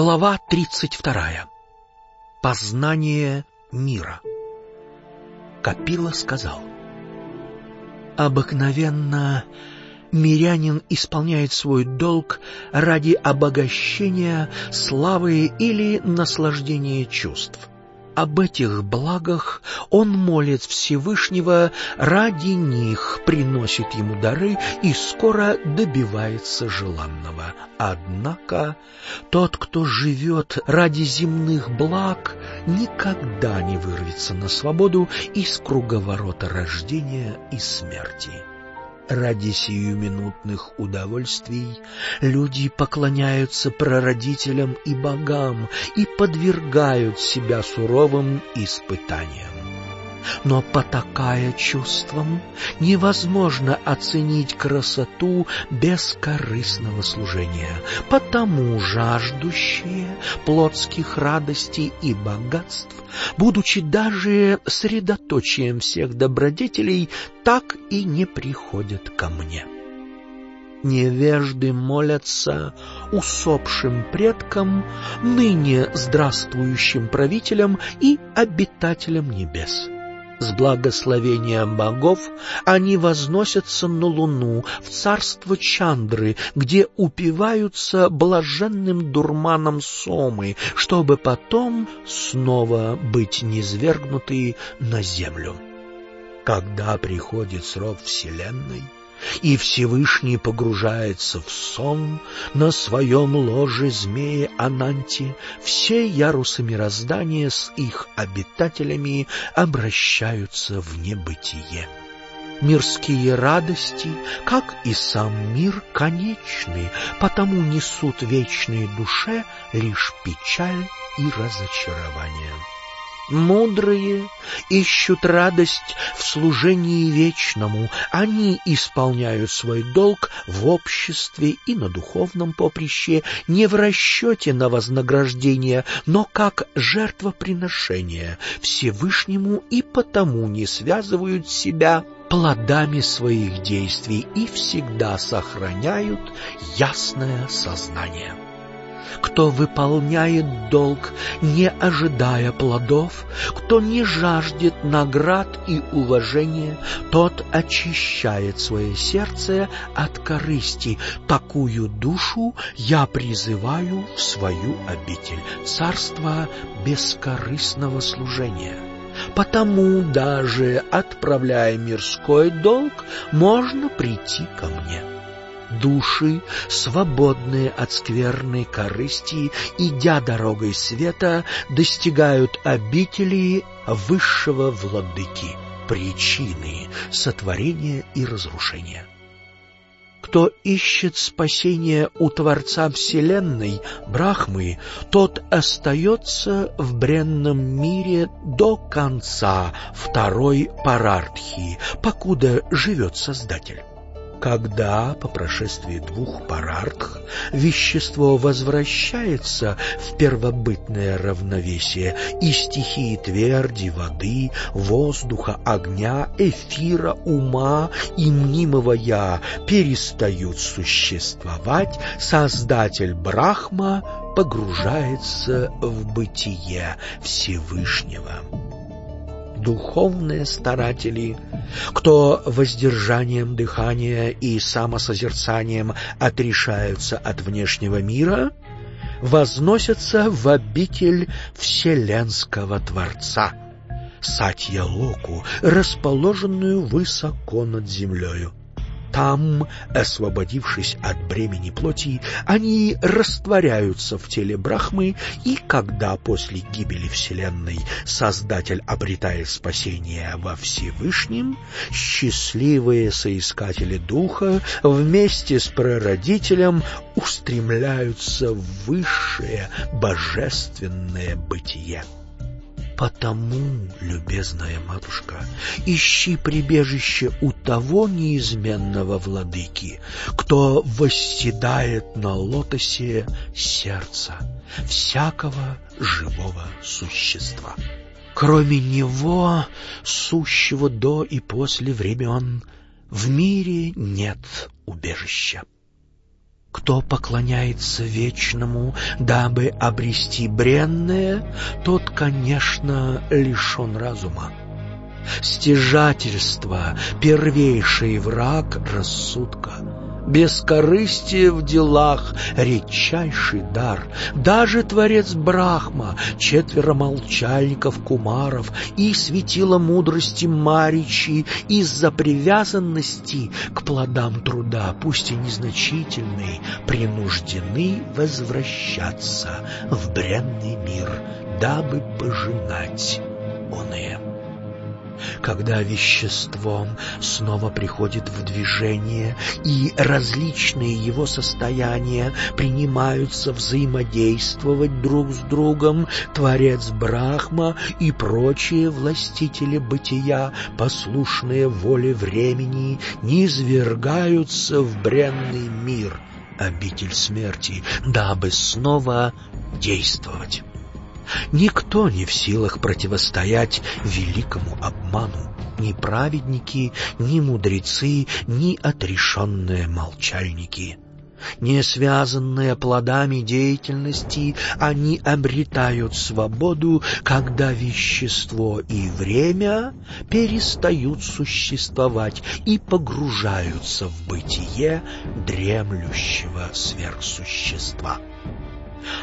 Глава 32. Познание мира. Капила сказал. Обыкновенно мирянин исполняет свой долг ради обогащения, славы или наслаждения чувств об этих благах он молит Всевышнего, ради них приносит ему дары и скоро добивается желанного. Однако тот, кто живет ради земных благ, никогда не вырвется на свободу из круговорота рождения и смерти. Ради сиюминутных удовольствий люди поклоняются прародителям и богам и подвергают себя суровым испытаниям. Но потакая чувствам, невозможно оценить красоту бескорыстного служения, потому жаждущие плотских радостей и богатств, будучи даже средоточием всех добродетелей, так и не приходят ко мне. Невежды молятся усопшим предкам, ныне здравствующим правителям и обитателям небес. С благословением богов они возносятся на луну, в царство Чандры, где упиваются блаженным дурманом сомы, чтобы потом снова быть низвергнуты на землю. Когда приходит срок Вселенной, и Всевышний погружается в сон на своем ложе змеи Ананти, все ярусы мироздания с их обитателями обращаются в небытие. Мирские радости, как и сам мир, конечны, потому несут вечной душе лишь печаль и разочарование. Мудрые ищут радость в служении вечному, они исполняют свой долг в обществе и на духовном поприще не в расчете на вознаграждение, но как жертвоприношение Всевышнему и потому не связывают себя плодами своих действий и всегда сохраняют ясное сознание кто выполняет долг, не ожидая плодов, кто не жаждет наград и уважения, тот очищает свое сердце от корысти. Такую душу я призываю в свою обитель, царство бескорыстного служения. Потому даже отправляя мирской долг, можно прийти ко мне души, свободные от скверной корысти, идя дорогой света, достигают обители высшего владыки, причины сотворения и разрушения. Кто ищет спасения у Творца Вселенной, Брахмы, тот остается в бренном мире до конца второй парартхи, покуда живет Создатель. Когда по прошествии двух парартх вещество возвращается в первобытное равновесие, и стихии тверди, воды, воздуха, огня, эфира, ума и мнимого «я» перестают существовать, Создатель Брахма погружается в бытие Всевышнего духовные старатели, кто воздержанием дыхания и самосозерцанием отрешаются от внешнего мира, возносятся в обитель Вселенского Творца, Сатья-Локу, расположенную высоко над землею. Там, освободившись от бремени плоти, они растворяются в теле Брахмы, и когда после гибели Вселенной Создатель обретает спасение во Всевышнем, счастливые соискатели Духа вместе с прародителем устремляются в высшее божественное бытие. Потому, любезная матушка, ищи прибежище у того неизменного владыки, кто восседает на лотосе сердца всякого живого существа. Кроме него, сущего до и после времен, в мире нет убежища. Кто поклоняется вечному, дабы обрести бренное, тот, конечно, лишен разума. Стяжательство — первейший враг рассудка — Бескорыстие в делах — редчайший дар. Даже творец Брахма, четверо молчальников Кумаров и светило мудрости Маричи из-за привязанности к плодам труда, пусть и незначительной, принуждены возвращаться в бренный мир, дабы пожинать оные когда вещество снова приходит в движение и различные его состояния принимаются взаимодействовать друг с другом, Творец Брахма и прочие властители бытия, послушные воле времени, низвергаются в бренный мир, обитель смерти, дабы снова действовать. Никто не в силах противостоять великому обману. Ни праведники, ни мудрецы, ни отрешенные молчальники. Не связанные плодами деятельности, они обретают свободу, когда вещество и время перестают существовать и погружаются в бытие дремлющего сверхсущества.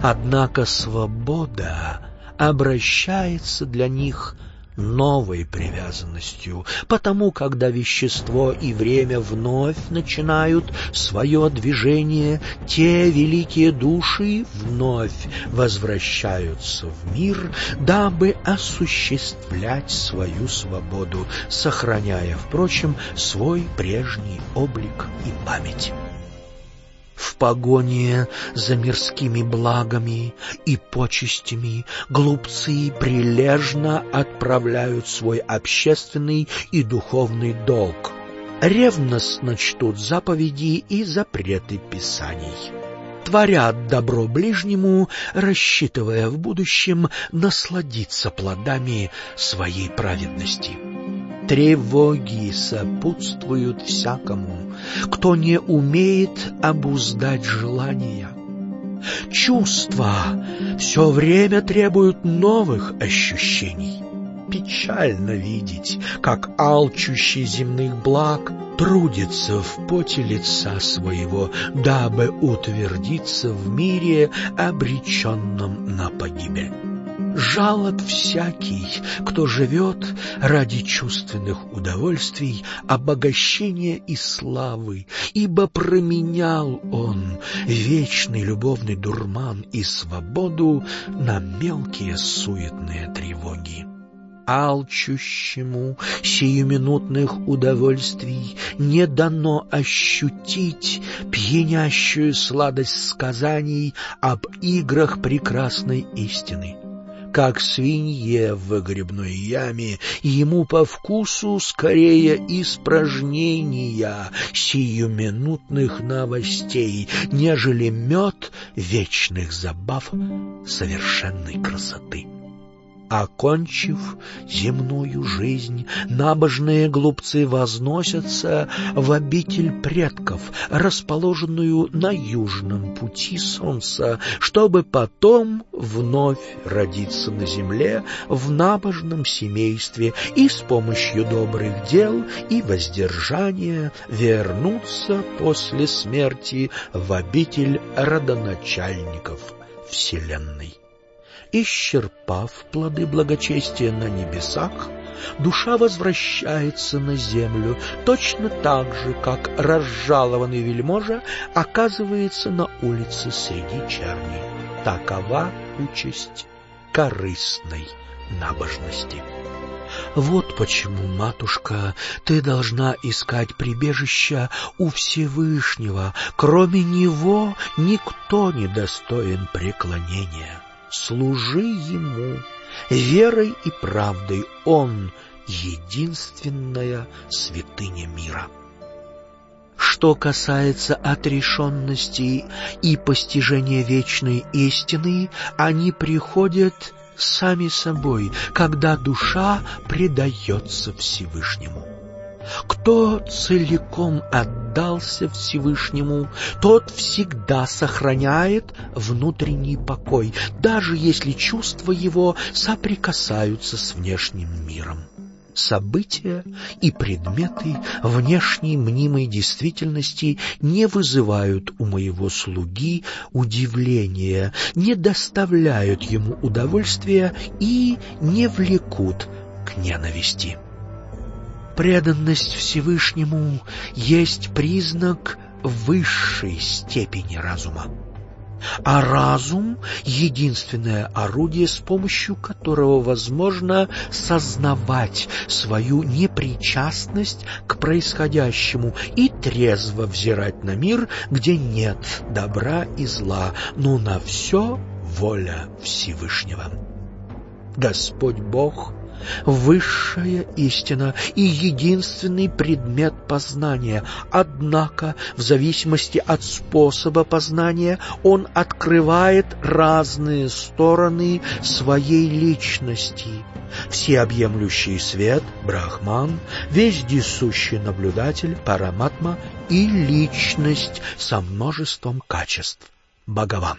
Однако свобода обращается для них новой привязанностью, потому когда вещество и время вновь начинают свое движение, те великие души вновь возвращаются в мир, дабы осуществлять свою свободу, сохраняя, впрочем, свой прежний облик и память в погоне за мирскими благами и почестями. Глупцы прилежно отправляют свой общественный и духовный долг, ревностно чтут заповеди и запреты Писаний. Творят добро ближнему, рассчитывая в будущем насладиться плодами своей праведности. Тревоги сопутствуют всякому, кто не умеет обуздать желания. Чувства все время требуют новых ощущений. Печально видеть, как алчущий земных благ трудится в поте лица своего, дабы утвердиться в мире, обреченном на погибель. Жалоб всякий, кто живет ради чувственных удовольствий, обогащения и славы, ибо променял он вечный любовный дурман и свободу на мелкие суетные тревоги. Алчущему сиюминутных удовольствий не дано ощутить пьянящую сладость сказаний об играх прекрасной истины как свинье в выгребной яме, ему по вкусу скорее испражнения сиюминутных новостей, нежели мед вечных забав совершенной красоты. Окончив земную жизнь, набожные глупцы возносятся в обитель предков, расположенную на южном пути солнца, чтобы потом вновь родиться на земле в набожном семействе и с помощью добрых дел и воздержания вернуться после смерти в обитель родоначальников Вселенной. Исчерпав плоды благочестия на небесах, душа возвращается на землю точно так же, как разжалованный вельможа оказывается на улице среди черни. Такова участь корыстной набожности. Вот почему, матушка, ты должна искать прибежища у Всевышнего. Кроме Него никто не достоин преклонения служи Ему. Верой и правдой Он — единственная святыня мира. Что касается отрешенности и постижения вечной истины, они приходят сами собой, когда душа предается Всевышнему. Кто целиком отдался Всевышнему, тот всегда сохраняет внутренний покой, даже если чувства его соприкасаются с внешним миром. События и предметы внешней мнимой действительности не вызывают у моего слуги удивления, не доставляют ему удовольствия и не влекут к ненависти. Преданность Всевышнему есть признак высшей степени разума. А разум — единственное орудие, с помощью которого возможно сознавать свою непричастность к происходящему и трезво взирать на мир, где нет добра и зла, но на все воля Всевышнего. Господь Бог — высшая истина и единственный предмет познания. Однако, в зависимости от способа познания, он открывает разные стороны своей личности. Всеобъемлющий свет, Брахман, вездесущий наблюдатель, Параматма и личность со множеством качеств, Бхагаван.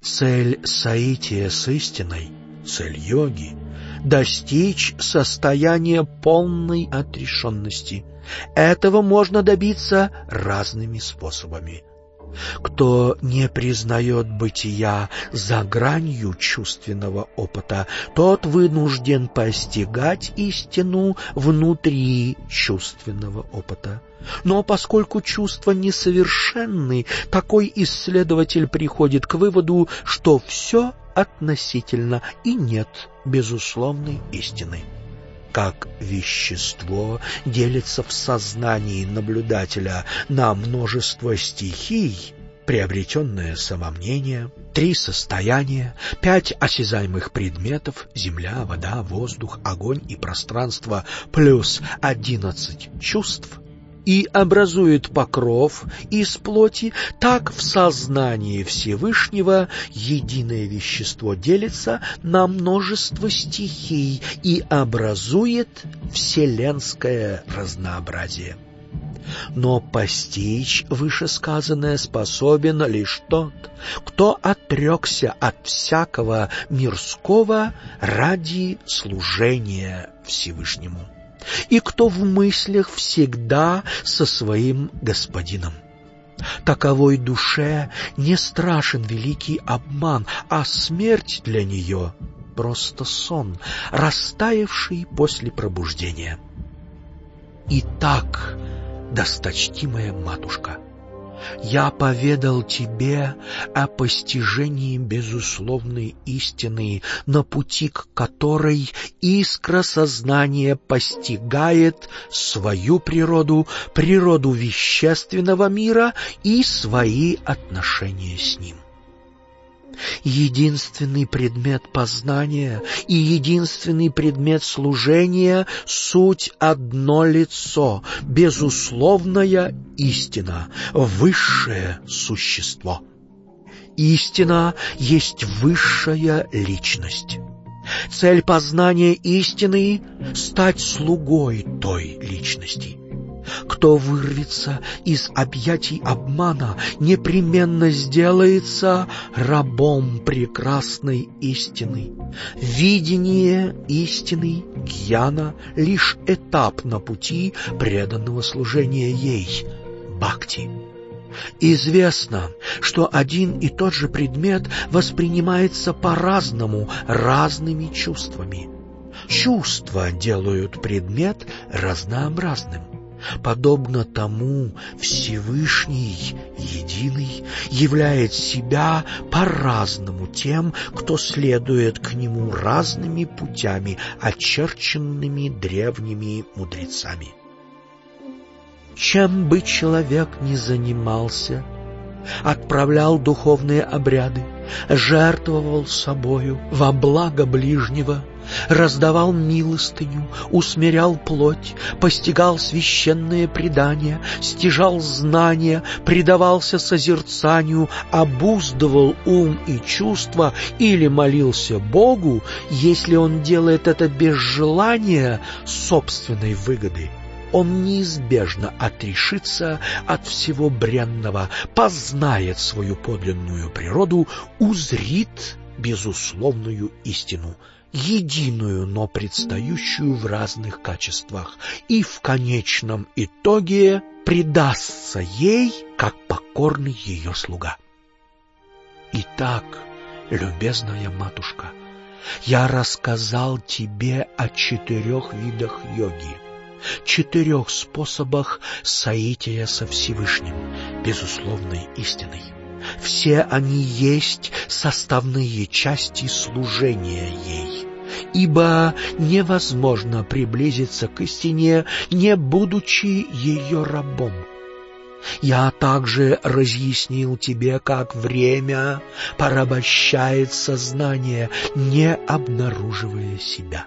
Цель соития с истиной, цель йоги — достичь состояния полной отрешенности. Этого можно добиться разными способами. Кто не признает бытия за гранью чувственного опыта, тот вынужден постигать истину внутри чувственного опыта. Но поскольку чувства несовершенны, такой исследователь приходит к выводу, что все относительно и нет безусловной истины. Как вещество делится в сознании наблюдателя на множество стихий, приобретенное самомнение, три состояния, пять осязаемых предметов — земля, вода, воздух, огонь и пространство, плюс одиннадцать чувств — и образует покров из плоти, так в сознании Всевышнего единое вещество делится на множество стихий и образует вселенское разнообразие. Но постичь вышесказанное способен лишь тот, кто отрекся от всякого мирского ради служения Всевышнему и кто в мыслях всегда со своим господином. Таковой душе не страшен великий обман, а смерть для нее — просто сон, растаявший после пробуждения. Итак, досточтимая матушка, я поведал тебе о постижении безусловной истины, на пути к которой искра сознания постигает свою природу, природу вещественного мира и свои отношения с ним единственный предмет познания и единственный предмет служения — суть одно лицо, безусловная истина, высшее существо. Истина есть высшая личность. Цель познания истины — стать слугой той личности — кто вырвется из объятий обмана, непременно сделается рабом прекрасной истины. Видение истины Гьяна — лишь этап на пути преданного служения ей — бхакти. Известно, что один и тот же предмет воспринимается по-разному, разными чувствами. Чувства делают предмет разнообразным. Подобно тому Всевышний, Единый, являет себя по-разному тем, кто следует к Нему разными путями, очерченными древними мудрецами. Чем бы человек ни занимался, отправлял духовные обряды, жертвовал собою во благо ближнего, раздавал милостыню, усмирял плоть, постигал священные предания, стяжал знания, предавался созерцанию, обуздывал ум и чувства или молился Богу, если он делает это без желания собственной выгоды, он неизбежно отрешится от всего бренного, познает свою подлинную природу, узрит безусловную истину, единую, но предстающую в разных качествах, и в конечном итоге предастся ей, как покорный ее слуга. Итак, любезная матушка, я рассказал тебе о четырех видах йоги, четырех способах соития со Всевышним, безусловной истиной. Все они есть составные части служения ей, ибо невозможно приблизиться к истине, не будучи ее рабом. Я также разъяснил тебе, как время порабощает сознание, не обнаруживая себя.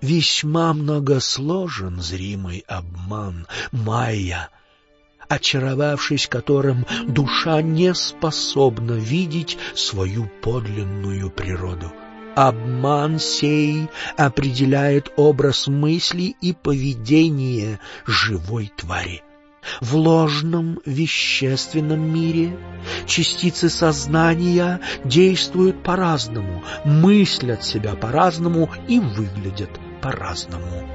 Весьма многосложен зримый обман майя, очаровавшись которым душа не способна видеть свою подлинную природу. Обман сей определяет образ мысли и поведения живой твари. В ложном вещественном мире частицы сознания действуют по-разному, мыслят себя по-разному и выглядят по-разному.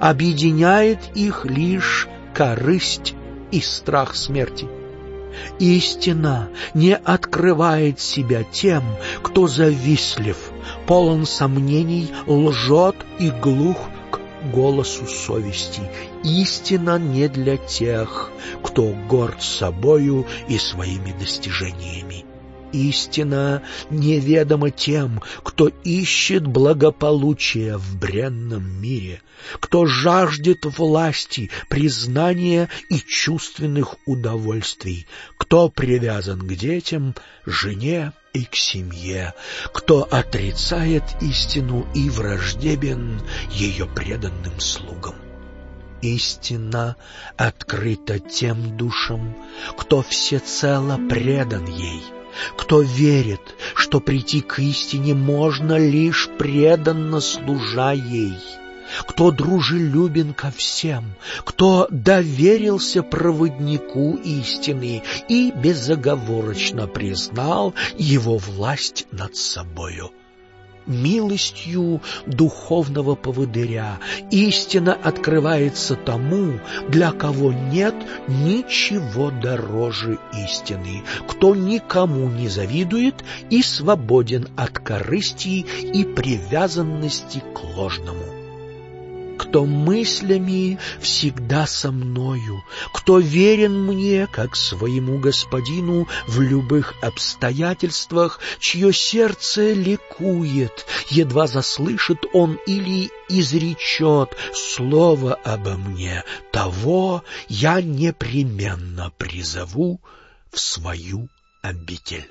Объединяет их лишь корысть и страх смерти. Истина не открывает себя тем, кто завистлив, полон сомнений, лжет и глух голосу совести. Истина не для тех, кто горд собою и своими достижениями. Истина неведома тем, кто ищет благополучия в бренном мире, кто жаждет власти, признания и чувственных удовольствий, кто привязан к детям, жене и к семье, кто отрицает истину и враждебен ее преданным слугам. Истина открыта тем душам, кто всецело предан ей, кто верит, что прийти к истине можно лишь преданно служа ей — кто дружелюбен ко всем, кто доверился проводнику истины и безоговорочно признал его власть над собою. Милостью духовного поводыря. Истина открывается тому, для кого нет ничего дороже истины, кто никому не завидует и свободен от корысти и привязанности к ложному кто мыслями всегда со мною, кто верен мне, как своему господину в любых обстоятельствах, чье сердце ликует, едва заслышит он или изречет слово обо мне, того я непременно призову в свою обитель.